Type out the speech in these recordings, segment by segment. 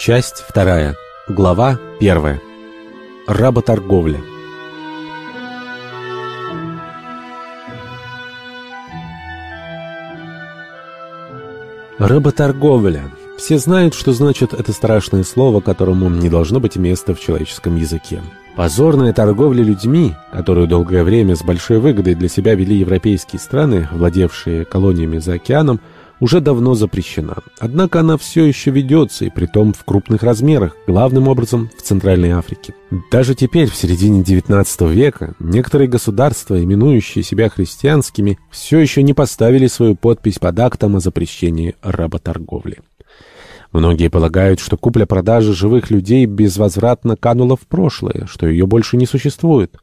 Часть вторая. Глава первая. Работорговля. Работорговля. Все знают, что значит это страшное слово, которому не должно быть места в человеческом языке. Позорная торговля людьми, которую долгое время с большой выгодой для себя вели европейские страны, владевшие колониями за океаном, уже давно запрещена. Однако она все еще ведется, и притом в крупных размерах, главным образом в Центральной Африке. Даже теперь, в середине XIX века, некоторые государства, именующие себя христианскими, все еще не поставили свою подпись под актом о запрещении работорговли. Многие полагают, что купля-продажа живых людей безвозвратно канула в прошлое, что ее больше не существует.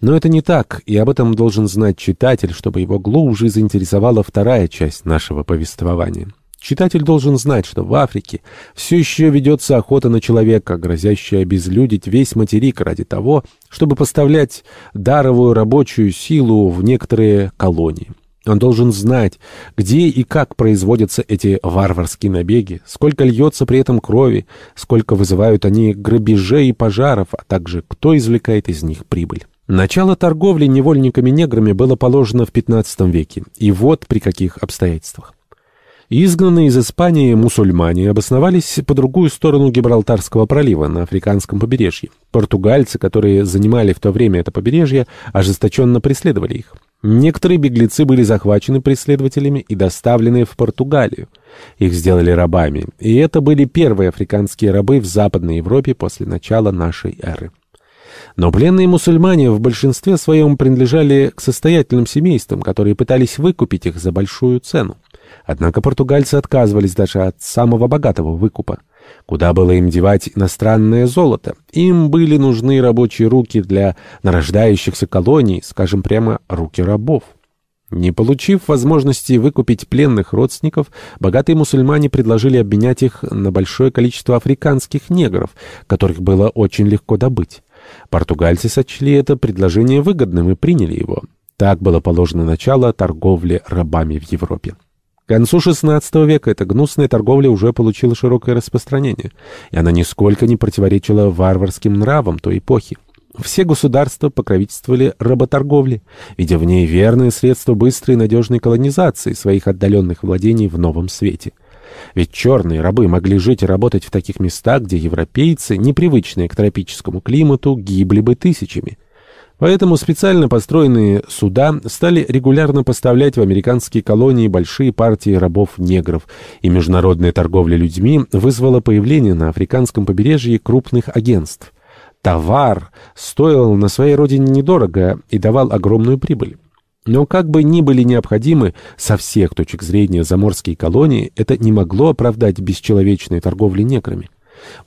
Но это не так, и об этом должен знать читатель, чтобы его глубже заинтересовала вторая часть нашего повествования. Читатель должен знать, что в Африке все еще ведется охота на человека, грозящая обезлюдить весь материк ради того, чтобы поставлять даровую рабочую силу в некоторые колонии. Он должен знать, где и как производятся эти варварские набеги, сколько льется при этом крови, сколько вызывают они грабежей и пожаров, а также кто извлекает из них прибыль. Начало торговли невольниками-неграми было положено в XV веке, и вот при каких обстоятельствах. Изгнанные из Испании мусульмане обосновались по другую сторону Гибралтарского пролива на африканском побережье. Португальцы, которые занимали в то время это побережье, ожесточенно преследовали их. Некоторые беглецы были захвачены преследователями и доставлены в Португалию. Их сделали рабами, и это были первые африканские рабы в Западной Европе после начала нашей эры. Но пленные мусульмане в большинстве своем принадлежали к состоятельным семействам, которые пытались выкупить их за большую цену. Однако португальцы отказывались даже от самого богатого выкупа. Куда было им девать иностранное золото? Им были нужны рабочие руки для нарождающихся колоний, скажем прямо, руки рабов. Не получив возможности выкупить пленных родственников, богатые мусульмане предложили обменять их на большое количество африканских негров, которых было очень легко добыть. Португальцы сочли это предложение выгодным и приняли его. Так было положено начало торговле рабами в Европе. К концу XVI века эта гнусная торговля уже получила широкое распространение, и она нисколько не противоречила варварским нравам той эпохи. Все государства покровительствовали работорговле, видя в ней верное средство быстрой и надежной колонизации своих отдаленных владений в новом свете. Ведь черные рабы могли жить и работать в таких местах, где европейцы, непривычные к тропическому климату, гибли бы тысячами. Поэтому специально построенные суда стали регулярно поставлять в американские колонии большие партии рабов-негров, и международная торговля людьми вызвала появление на африканском побережье крупных агентств. Товар стоил на своей родине недорого и давал огромную прибыль. Но как бы ни были необходимы со всех точек зрения заморские колонии, это не могло оправдать бесчеловечной торговли неграми.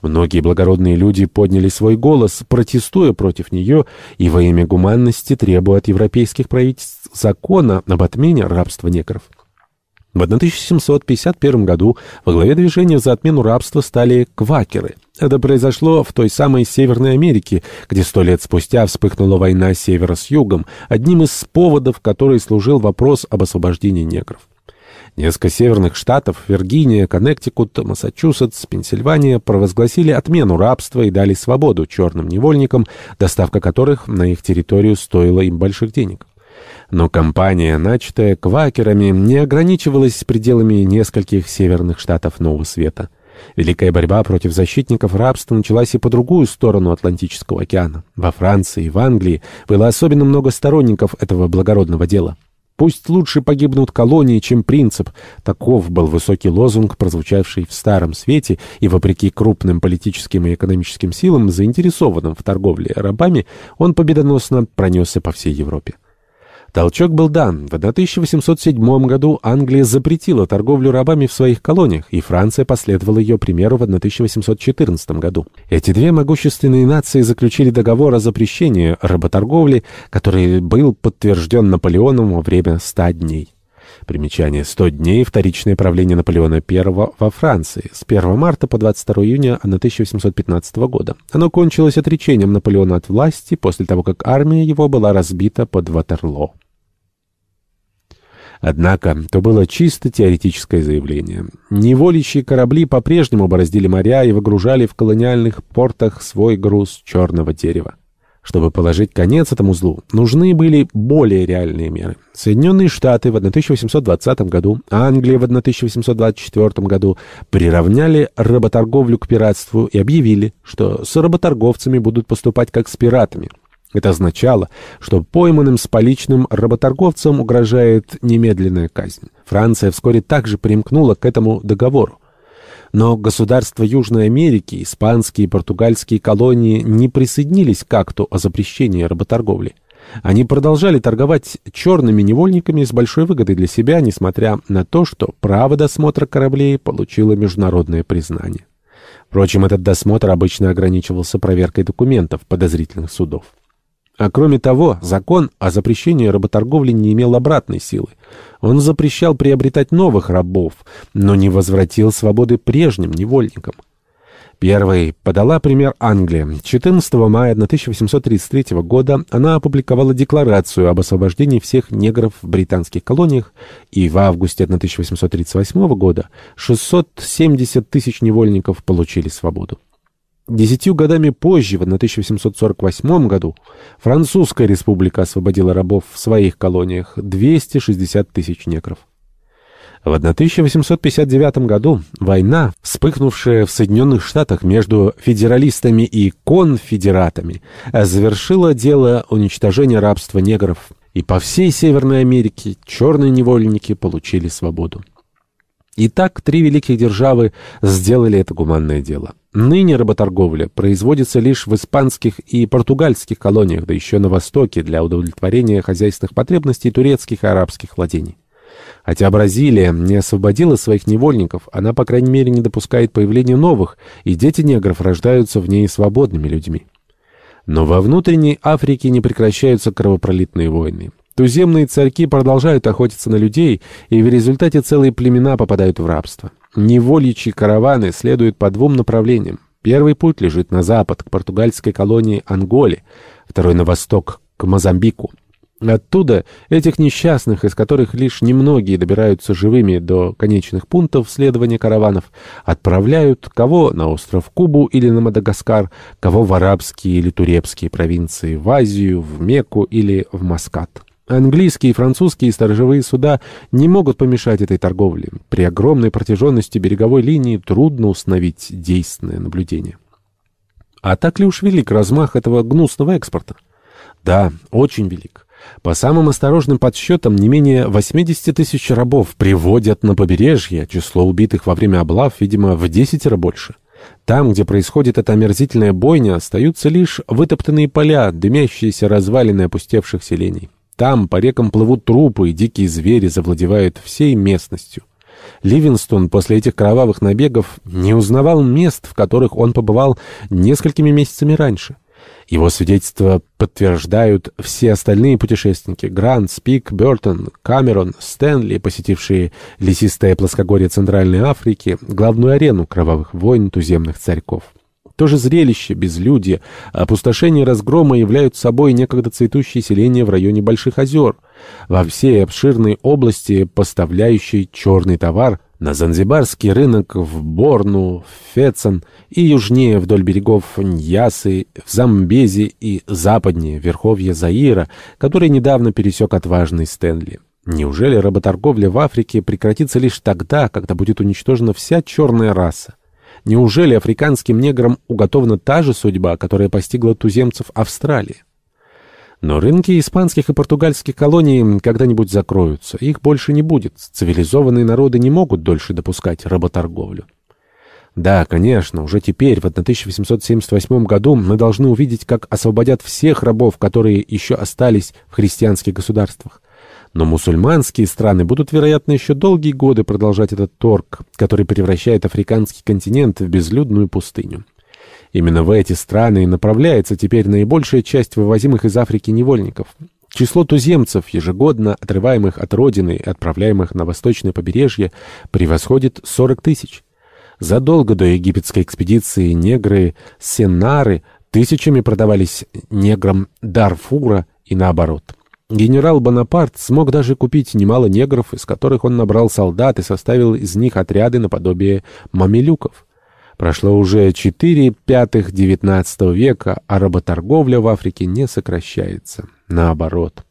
Многие благородные люди подняли свой голос, протестуя против нее и во имя гуманности требуя от европейских правительств закона об отмене рабства негров. В 1751 году во главе движения за отмену рабства стали квакеры. Это произошло в той самой Северной Америке, где сто лет спустя вспыхнула война севера с югом, одним из поводов которой служил вопрос об освобождении негров. Несколько северных штатов, Виргиния, Коннектикут, Массачусетс, Пенсильвания, провозгласили отмену рабства и дали свободу черным невольникам, доставка которых на их территорию стоила им больших денег. Но кампания, начатая квакерами, не ограничивалась пределами нескольких северных штатов Нового Света. Великая борьба против защитников рабства началась и по другую сторону Атлантического океана. Во Франции и в Англии было особенно много сторонников этого благородного дела. «Пусть лучше погибнут колонии, чем принцип». Таков был высокий лозунг, прозвучавший в Старом Свете, и, вопреки крупным политическим и экономическим силам, заинтересованным в торговле рабами, он победоносно пронесся по всей Европе. Толчок был дан. В 1807 году Англия запретила торговлю рабами в своих колониях, и Франция последовала ее примеру в 1814 году. Эти две могущественные нации заключили договор о запрещении работорговли, который был подтвержден Наполеоном во время ста дней. Примечание. 100 дней. Вторичное правление Наполеона I во Франции. С 1 марта по 22 июня 1815 года. Оно кончилось отречением Наполеона от власти после того, как армия его была разбита под Ватерлоо. Однако то было чисто теоретическое заявление. Неволичьи корабли по-прежнему бороздили моря и выгружали в колониальных портах свой груз черного дерева. Чтобы положить конец этому злу, нужны были более реальные меры. Соединенные Штаты в 1820 году, Англия в 1824 году приравняли работорговлю к пиратству и объявили, что с работорговцами будут поступать как с пиратами. Это означало, что пойманным с поличным работорговцам угрожает немедленная казнь. Франция вскоре также примкнула к этому договору. Но государства Южной Америки, испанские и португальские колонии не присоединились к акту о запрещении работорговли. Они продолжали торговать черными невольниками с большой выгодой для себя, несмотря на то, что право досмотра кораблей получило международное признание. Впрочем, этот досмотр обычно ограничивался проверкой документов подозрительных судов. А кроме того, закон о запрещении работорговли не имел обратной силы. Он запрещал приобретать новых рабов, но не возвратил свободы прежним невольникам. Первой подала пример Англия. 14 мая 1833 года она опубликовала декларацию об освобождении всех негров в британских колониях, и в августе 1838 года 670 тысяч невольников получили свободу. Десятью годами позже, в 1748 году, Французская республика освободила рабов в своих колониях 260 тысяч негров. В 1859 году война, вспыхнувшая в Соединенных Штатах между федералистами и конфедератами, завершила дело уничтожения рабства негров, и по всей Северной Америке черные невольники получили свободу. Итак, три великих державы сделали это гуманное дело. Ныне работорговля производится лишь в испанских и португальских колониях, да еще на Востоке, для удовлетворения хозяйственных потребностей турецких и арабских владений. Хотя Бразилия не освободила своих невольников, она, по крайней мере, не допускает появления новых, и дети негров рождаются в ней свободными людьми. Но во внутренней Африке не прекращаются кровопролитные войны. Туземные царьки продолжают охотиться на людей, и в результате целые племена попадают в рабство. Невольичьи караваны следуют по двум направлениям. Первый путь лежит на запад, к португальской колонии Анголе, второй на восток, к Мозамбику. Оттуда этих несчастных, из которых лишь немногие добираются живыми до конечных пунктов следования караванов, отправляют кого на остров Кубу или на Мадагаскар, кого в арабские или турецкие провинции, в Азию, в Мекку или в Маскат. Английские и французские сторожевые суда не могут помешать этой торговле. При огромной протяженности береговой линии трудно установить действенное наблюдение. А так ли уж велик размах этого гнусного экспорта? Да, очень велик. По самым осторожным подсчетам, не менее 80 тысяч рабов приводят на побережье, число убитых во время облав, видимо, в десятеро больше. Там, где происходит эта омерзительная бойня, остаются лишь вытоптанные поля, дымящиеся развалины опустевших селений. Там по рекам плывут трупы, и дикие звери завладевают всей местностью. Ливинстон после этих кровавых набегов не узнавал мест, в которых он побывал несколькими месяцами раньше. Его свидетельства подтверждают все остальные путешественники — Грант, Спик, Бертон, Камерон, Стэнли, посетившие лесистое плоскогорье Центральной Африки, главную арену кровавых войн туземных царьков. То же зрелище, безлюдье, опустошение разгрома являют собой некогда цветущие селения в районе Больших озер. Во всей обширной области, поставляющей черный товар, на Занзибарский рынок, в Борну, в Фецан и южнее вдоль берегов Ньясы, в Замбези и западнее, в верховье Заира, который недавно пересек отважный Стэнли. Неужели работорговля в Африке прекратится лишь тогда, когда будет уничтожена вся черная раса? Неужели африканским неграм уготована та же судьба, которая постигла туземцев Австралии? Но рынки испанских и португальских колоний когда-нибудь закроются, их больше не будет. Цивилизованные народы не могут дольше допускать работорговлю. Да, конечно, уже теперь, в 1878 году, мы должны увидеть, как освободят всех рабов, которые еще остались в христианских государствах. Но мусульманские страны будут, вероятно, еще долгие годы продолжать этот торг, который превращает африканский континент в безлюдную пустыню. Именно в эти страны направляется теперь наибольшая часть вывозимых из Африки невольников. Число туземцев, ежегодно отрываемых от родины и отправляемых на восточное побережье, превосходит 40 тысяч. Задолго до египетской экспедиции негры Сенары тысячами продавались неграм Дарфура и наоборот. Генерал Бонапарт смог даже купить немало негров, из которых он набрал солдат и составил из них отряды наподобие мамилюков. Прошло уже четыре пятых XIX века, а работорговля в Африке не сокращается. Наоборот.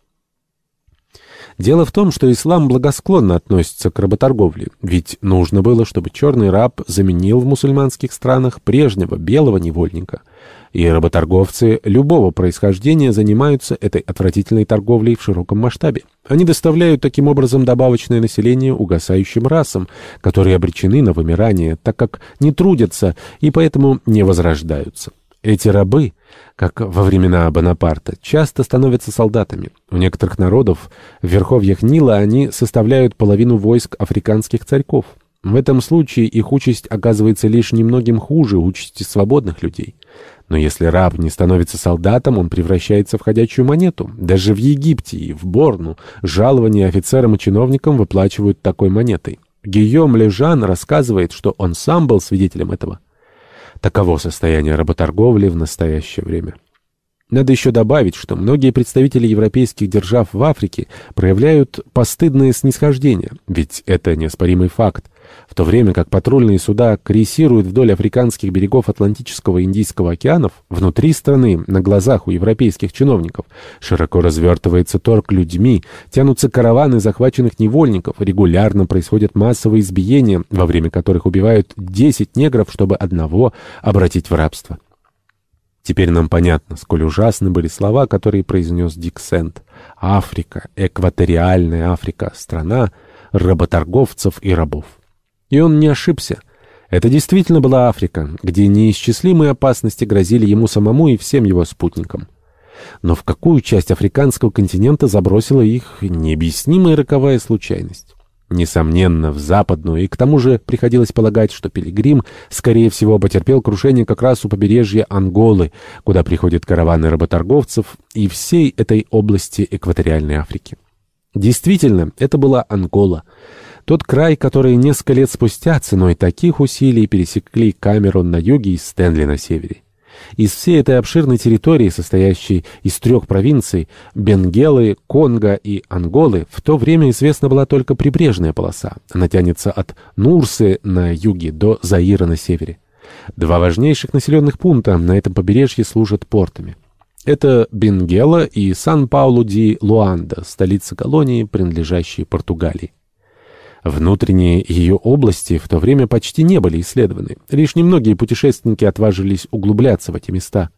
Дело в том, что ислам благосклонно относится к работорговле, ведь нужно было, чтобы черный раб заменил в мусульманских странах прежнего белого невольника. И работорговцы любого происхождения занимаются этой отвратительной торговлей в широком масштабе. Они доставляют таким образом добавочное население угасающим расам, которые обречены на вымирание, так как не трудятся и поэтому не возрождаются. Эти рабы, как во времена Бонапарта, часто становятся солдатами. У некоторых народов в верховьях Нила они составляют половину войск африканских царьков. В этом случае их участь оказывается лишь немногим хуже участи свободных людей. Но если раб не становится солдатом, он превращается в ходячую монету. Даже в Египте и в Борну жалования офицерам и чиновникам выплачивают такой монетой. Гийом Лежан рассказывает, что он сам был свидетелем этого. Таково состояние работорговли в настоящее время. Надо еще добавить, что многие представители европейских держав в Африке проявляют постыдное снисхождение, ведь это неоспоримый факт. В то время как патрульные суда крейсируют вдоль африканских берегов Атлантического и Индийского океанов, внутри страны, на глазах у европейских чиновников, широко развертывается торг людьми, тянутся караваны захваченных невольников, регулярно происходят массовые избиения, во время которых убивают 10 негров, чтобы одного обратить в рабство. Теперь нам понятно, сколь ужасны были слова, которые произнес Дик Сент. Африка, экваториальная Африка, страна работорговцев и рабов. И он не ошибся. Это действительно была Африка, где неисчислимые опасности грозили ему самому и всем его спутникам. Но в какую часть африканского континента забросила их необъяснимая роковая случайность? Несомненно, в западную, и к тому же приходилось полагать, что Пилигрим, скорее всего, потерпел крушение как раз у побережья Анголы, куда приходят караваны работорговцев и всей этой области экваториальной Африки. Действительно, это была Ангола. Тот край, который несколько лет спустя ценой таких усилий пересекли Камерон на юге и Стэнли на севере. Из всей этой обширной территории, состоящей из трех провинций – Бенгелы, Конго и Анголы, в то время известна была только прибрежная полоса. Она тянется от Нурсы на юге до Заира на севере. Два важнейших населенных пункта на этом побережье служат портами. Это Бенгела и Сан-Паулу-ди-Луанда, столица колонии, принадлежащей Португалии. Внутренние ее области в то время почти не были исследованы. Лишь немногие путешественники отважились углубляться в эти места.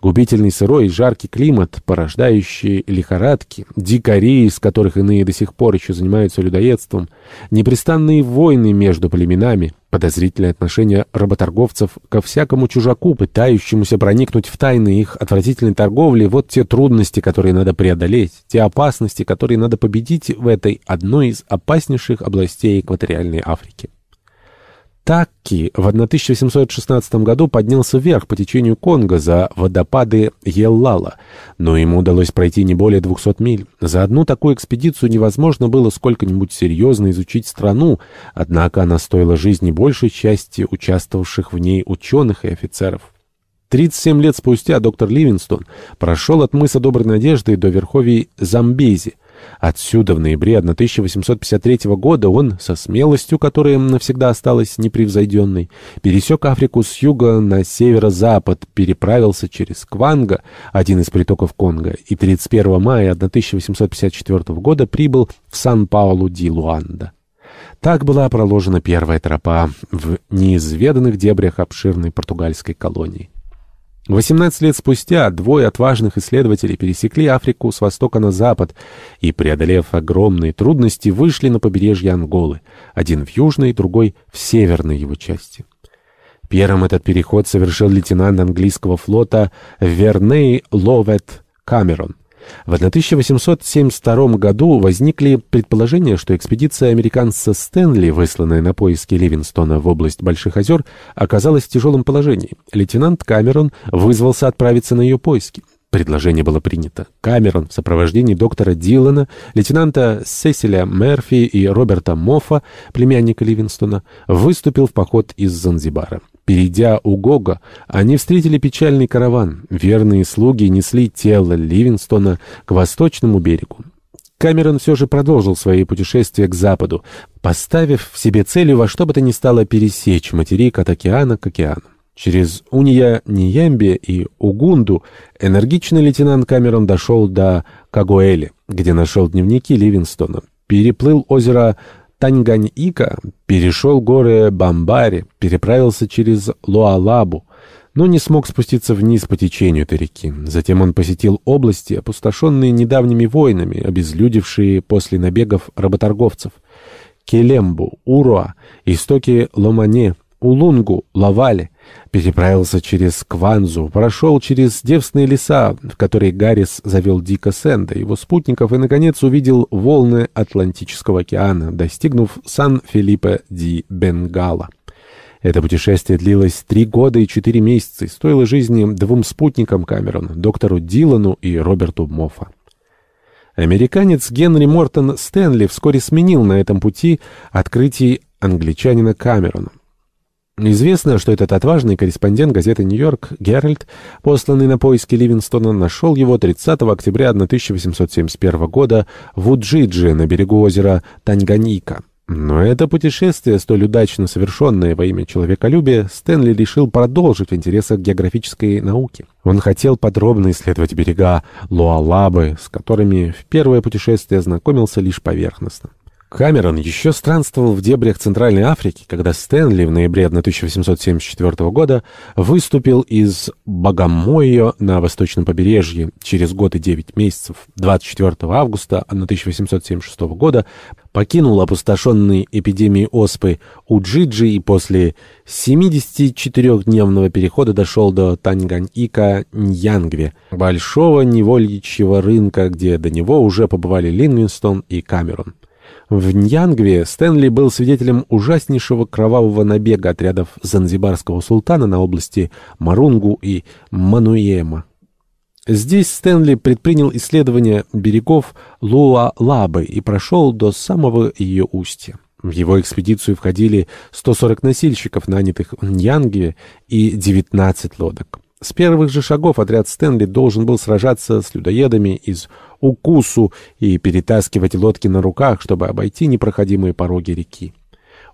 Губительный сырой и жаркий климат, порождающие лихорадки, дикари, из которых иные до сих пор еще занимаются людоедством, непрестанные войны между племенами, подозрительное отношение работорговцев ко всякому чужаку, пытающемуся проникнуть в тайны их отвратительной торговли, вот те трудности, которые надо преодолеть, те опасности, которые надо победить в этой одной из опаснейших областей экваториальной Африки. Такки в 1816 году поднялся вверх по течению Конго за водопады Еллала, но ему удалось пройти не более 200 миль. За одну такую экспедицию невозможно было сколько-нибудь серьезно изучить страну, однако она стоила жизни большей части участвовавших в ней ученых и офицеров. 37 лет спустя доктор Ливинстон прошел от мыса Доброй Надежды до верховий Замбези, Отсюда в ноябре 1853 года он, со смелостью, которая навсегда осталась непревзойденной, пересек Африку с юга на северо-запад, переправился через Кванга, один из притоков Конго, и 31 мая 1854 года прибыл в Сан-Паулу-ди-Луанда. Так была проложена первая тропа в неизведанных дебрях обширной португальской колонии. 18 лет спустя двое отважных исследователей пересекли Африку с востока на запад и, преодолев огромные трудности, вышли на побережье Анголы, один в южной, другой в северной его части. Первым этот переход совершил лейтенант английского флота Верней Ловет Камерон. В 1872 году возникли предположения, что экспедиция американца Стэнли, высланная на поиски Ливинстона в область Больших озер, оказалась в тяжелом положении. Лейтенант Камерон вызвался отправиться на ее поиски. Предложение было принято. Камерон в сопровождении доктора Дилана, лейтенанта Сесиля Мерфи и Роберта Моффа, племянника Ливинстона, выступил в поход из Занзибара. Перейдя у Гога, они встретили печальный караван. Верные слуги несли тело Ливингстона к восточному берегу. Камерон все же продолжил свои путешествия к западу, поставив в себе целью во что бы то ни стало пересечь материк от океана к океану. Через Унья, Ниембе и Угунду энергичный лейтенант Камерон дошел до Кагуэли, где нашел дневники Ливингстона, переплыл озеро Таньгань-Ика, перешел горы Бамбари, переправился через Луалабу, но не смог спуститься вниз по течению этой реки. Затем он посетил области, опустошенные недавними войнами, обезлюдевшие после набегов работорговцев. Келембу, Уруа, истоки Ломане, Улунгу, Лавале, переправился через Кванзу, прошел через девственные леса, в которые Гаррис завел Дика Сэнда, его спутников, и, наконец, увидел волны Атлантического океана, достигнув Сан-Филиппе ди Бенгала. Это путешествие длилось три года и четыре месяца и стоило жизни двум спутникам Камерона, доктору Дилану и Роберту Моффа. Американец Генри Мортон Стэнли вскоре сменил на этом пути открытий англичанина Камерона. Известно, что этот отважный корреспондент газеты «Нью-Йорк» Геральт, посланный на поиски Ливинстона, нашел его 30 октября 1871 года в Уджидже на берегу озера Танганьика. Но это путешествие, столь удачно совершенное во имя человеколюбия, Стэнли решил продолжить в интересах географической науки. Он хотел подробно исследовать берега Луалабы, с которыми в первое путешествие знакомился лишь поверхностно. Камерон еще странствовал в дебрях Центральной Африки, когда Стэнли в ноябре 1874 года выступил из Багамойо на восточном побережье через год и девять месяцев. 24 августа 1876 года покинул опустошенный эпидемией оспы Уджиджи и после 74-дневного перехода дошел до Танганьика Ньянгве, большого невольничьего рынка, где до него уже побывали Линвинстон и Камерон. В Ньянгве Стэнли был свидетелем ужаснейшего кровавого набега отрядов занзибарского султана на области Марунгу и Мануема. Здесь Стэнли предпринял исследование берегов Луа-Лабы и прошел до самого ее устья. В его экспедицию входили 140 носильщиков, нанятых в Ньянгве, и 19 лодок. С первых же шагов отряд Стэнли должен был сражаться с людоедами из Укусу и перетаскивать лодки на руках, чтобы обойти непроходимые пороги реки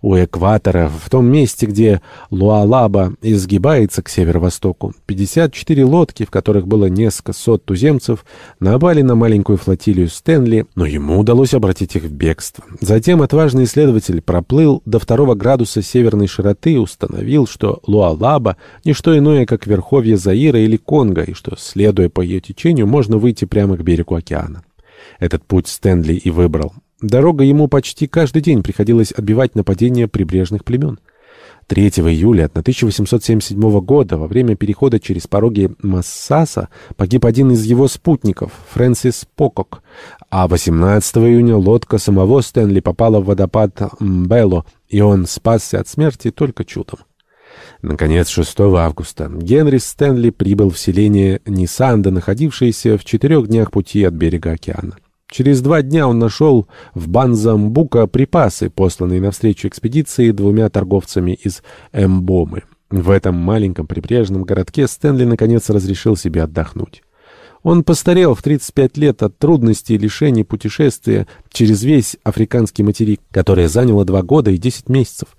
у экватора, в том месте, где Луалаба изгибается к северо-востоку. 54 лодки, в которых было несколько сот туземцев, напали на маленькую флотилию Стэнли, но ему удалось обратить их в бегство. Затем отважный исследователь проплыл до второго градуса северной широты и установил, что Луалаба — не что иное, как верховье Заира или Конго, и что, следуя по ее течению, можно выйти прямо к берегу океана. Этот путь Стэнли и выбрал. Дорога ему почти каждый день приходилось отбивать нападения прибрежных племен. 3 июля 1877 года во время перехода через пороги Массаса погиб один из его спутников, Фрэнсис Покок, а 18 июня лодка самого Стэнли попала в водопад Мбело, и он спасся от смерти только чудом. Наконец, 6 августа Генри Стэнли прибыл в селение Нисанда, находившееся в четырех днях пути от берега океана. Через два дня он нашел в Банзамбука припасы, посланные навстречу экспедиции двумя торговцами из Эмбомы. В этом маленьком прибрежном городке Стэнли наконец разрешил себе отдохнуть. Он постарел в 35 лет от трудностей и лишений путешествия через весь африканский материк, которое заняло два года и 10 месяцев.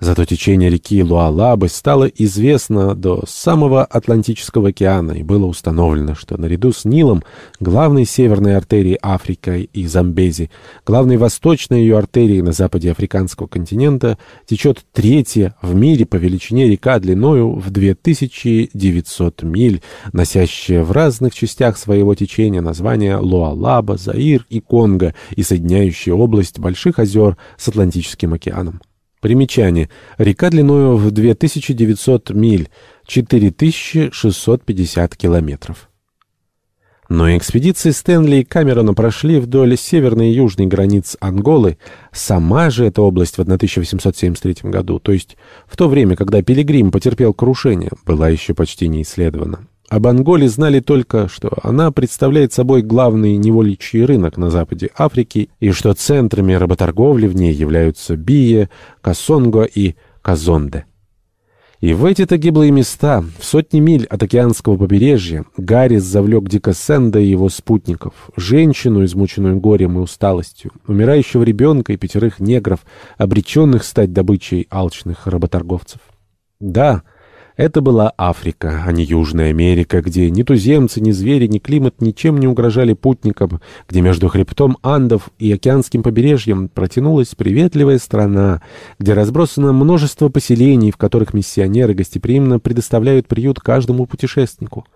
Зато течение реки Луалабы стало известно до самого Атлантического океана, и было установлено, что наряду с Нилом, главной северной артерией Африки и Замбези, главной восточной ее артерией на западе африканского континента, течет третья в мире по величине река длиною в 2900 миль, носящая в разных частях своего течения названия Луалаба, Заир и Конго и соединяющая область Больших озер с Атлантическим океаном. Примечание. Река длиною в 2900 миль, 4650 километров. Но экспедиции Стэнли и Камерона прошли вдоль северной и южной границ Анголы. Сама же эта область в 1873 году, то есть в то время, когда Пилигрим потерпел крушение, была еще почти не исследована. Об Анголе знали только, что она представляет собой главный невольничий рынок на западе Африки и что центрами работорговли в ней являются Бие, Касонго и Казонде. И в эти-то гиблые места, в сотни миль от океанского побережья, Гаррис завлек Дика Сенда и его спутников, женщину, измученную горем и усталостью, умирающего ребенка и пятерых негров, обреченных стать добычей алчных работорговцев. Да, это была Африка, а не Южная Америка, где ни туземцы, ни звери, ни климат ничем не угрожали путникам, где между хребтом Андов и океанским побережьем протянулась приветливая страна, где разбросано множество поселений, в которых миссионеры гостеприимно предоставляют приют каждому путешественнику.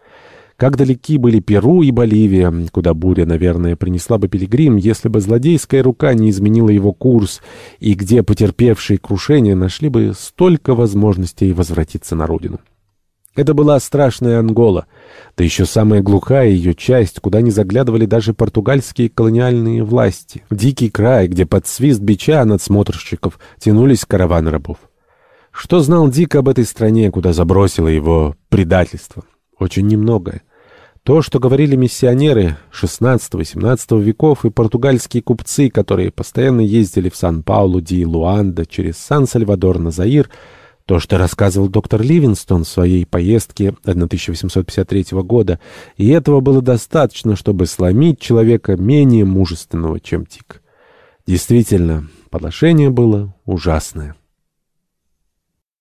Как далеки были Перу и Боливия, куда буря, наверное, принесла бы пилигрим, если бы злодейская рука не изменила его курс, и где потерпевшие крушение нашли бы столько возможностей возвратиться на родину. Это была страшная Ангола, да еще самая глухая ее часть, куда не заглядывали даже португальские колониальные власти. Дикий край, где под свист бича надсмотрщиков тянулись караваны рабов. Что знал Дик об этой стране, куда забросило его очень немногое. То, что говорили миссионеры XVI-XVII веков и португальские купцы, которые постоянно ездили в Сан-Паулу, Ди Луанда, через Сан-Сальвадор на Заир, то, что рассказывал доктор Ливинстон в своей поездке 1853 года, и этого было достаточно, чтобы сломить человека менее мужественного, чем Тик. Действительно, положение было ужасное.